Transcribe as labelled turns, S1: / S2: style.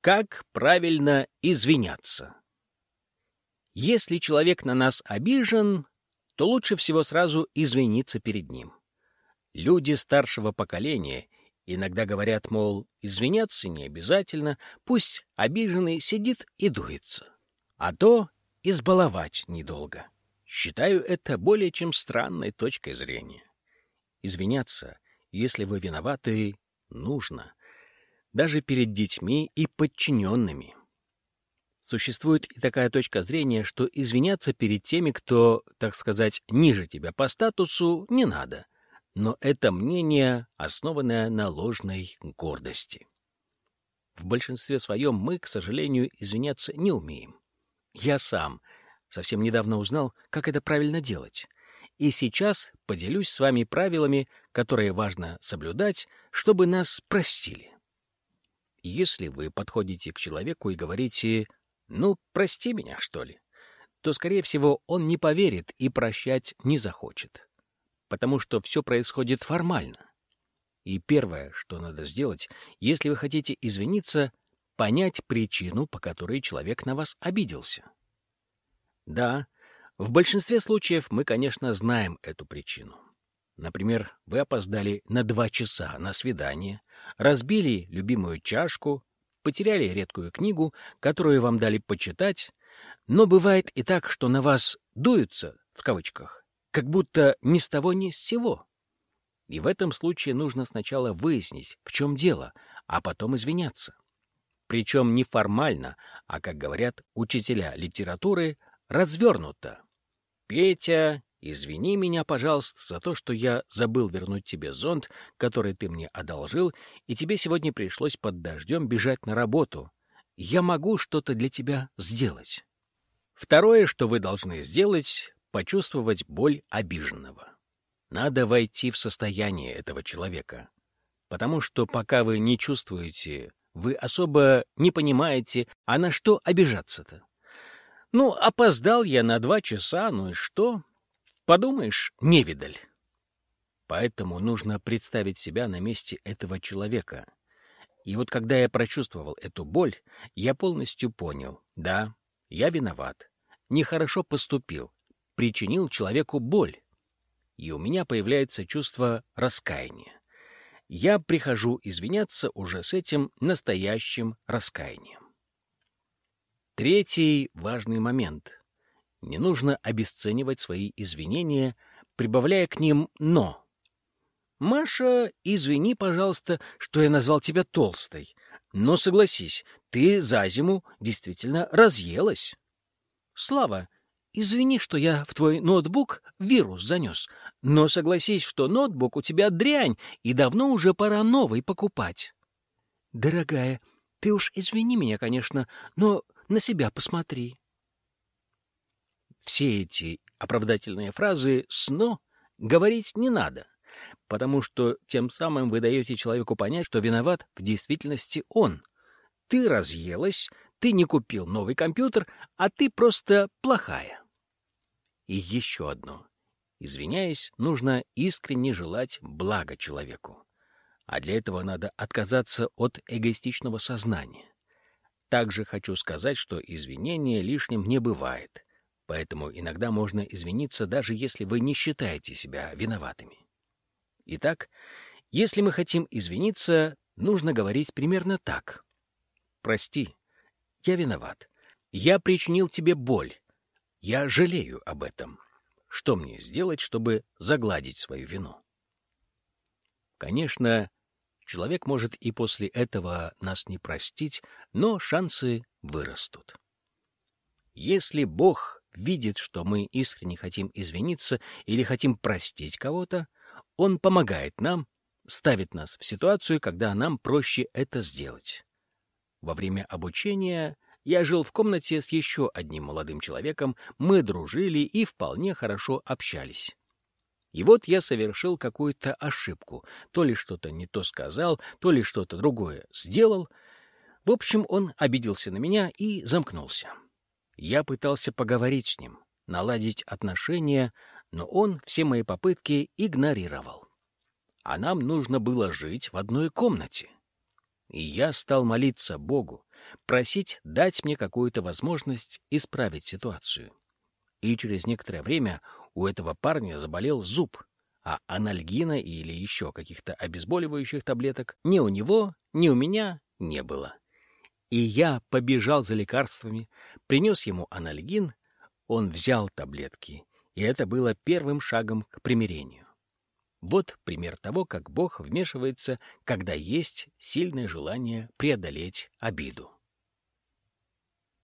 S1: Как правильно извиняться? Если человек на нас обижен, то лучше всего сразу извиниться перед ним. Люди старшего поколения иногда говорят, мол, извиняться не обязательно, пусть обиженный сидит и дуется. А то избаловать недолго. Считаю это более чем странной точкой зрения. Извиняться, если вы виноваты, нужно даже перед детьми и подчиненными. Существует и такая точка зрения, что извиняться перед теми, кто, так сказать, ниже тебя по статусу, не надо. Но это мнение, основанное на ложной гордости. В большинстве своем мы, к сожалению, извиняться не умеем. Я сам совсем недавно узнал, как это правильно делать. И сейчас поделюсь с вами правилами, которые важно соблюдать, чтобы нас простили. Если вы подходите к человеку и говорите «ну, прости меня, что ли», то, скорее всего, он не поверит и прощать не захочет. Потому что все происходит формально. И первое, что надо сделать, если вы хотите извиниться, понять причину, по которой человек на вас обиделся. Да, в большинстве случаев мы, конечно, знаем эту причину. Например, вы опоздали на два часа на свидание, разбили любимую чашку, потеряли редкую книгу, которую вам дали почитать, но бывает и так, что на вас «дуются», в кавычках, как будто ни с того ни с сего. И в этом случае нужно сначала выяснить, в чем дело, а потом извиняться. Причем не формально, а, как говорят учителя литературы, развернуто. «Петя, Извини меня, пожалуйста, за то, что я забыл вернуть тебе зонт, который ты мне одолжил, и тебе сегодня пришлось под дождем бежать на работу. Я могу что-то для тебя сделать. Второе, что вы должны сделать — почувствовать боль обиженного. Надо войти в состояние этого человека. Потому что пока вы не чувствуете, вы особо не понимаете, а на что обижаться-то? Ну, опоздал я на два часа, ну и что? Подумаешь, невидаль. Поэтому нужно представить себя на месте этого человека. И вот когда я прочувствовал эту боль, я полностью понял, да, я виноват, нехорошо поступил, причинил человеку боль. И у меня появляется чувство раскаяния. Я прихожу извиняться уже с этим настоящим раскаянием. Третий важный момент — не нужно обесценивать свои извинения, прибавляя к ним «но». «Маша, извини, пожалуйста, что я назвал тебя толстой. Но согласись, ты за зиму действительно разъелась». «Слава, извини, что я в твой ноутбук вирус занес. Но согласись, что ноутбук у тебя дрянь, и давно уже пора новый покупать». «Дорогая, ты уж извини меня, конечно, но на себя посмотри». Все эти оправдательные фразы «сно» говорить не надо, потому что тем самым вы даете человеку понять, что виноват в действительности он. Ты разъелась, ты не купил новый компьютер, а ты просто плохая. И еще одно. Извиняясь, нужно искренне желать блага человеку. А для этого надо отказаться от эгоистичного сознания. Также хочу сказать, что извинения лишним не бывает — поэтому иногда можно извиниться, даже если вы не считаете себя виноватыми. Итак, если мы хотим извиниться, нужно говорить примерно так. «Прости, я виноват. Я причинил тебе боль. Я жалею об этом. Что мне сделать, чтобы загладить свою вину?» Конечно, человек может и после этого нас не простить, но шансы вырастут. Если Бог видит, что мы искренне хотим извиниться или хотим простить кого-то, он помогает нам, ставит нас в ситуацию, когда нам проще это сделать. Во время обучения я жил в комнате с еще одним молодым человеком, мы дружили и вполне хорошо общались. И вот я совершил какую-то ошибку, то ли что-то не то сказал, то ли что-то другое сделал. В общем, он обиделся на меня и замкнулся. Я пытался поговорить с ним, наладить отношения, но он все мои попытки игнорировал. А нам нужно было жить в одной комнате. И я стал молиться Богу, просить дать мне какую-то возможность исправить ситуацию. И через некоторое время у этого парня заболел зуб, а анальгина или еще каких-то обезболивающих таблеток ни у него, ни у меня не было. И я побежал за лекарствами, принес ему анальгин, он взял таблетки, и это было первым шагом к примирению. Вот пример того, как Бог вмешивается, когда есть сильное желание преодолеть обиду.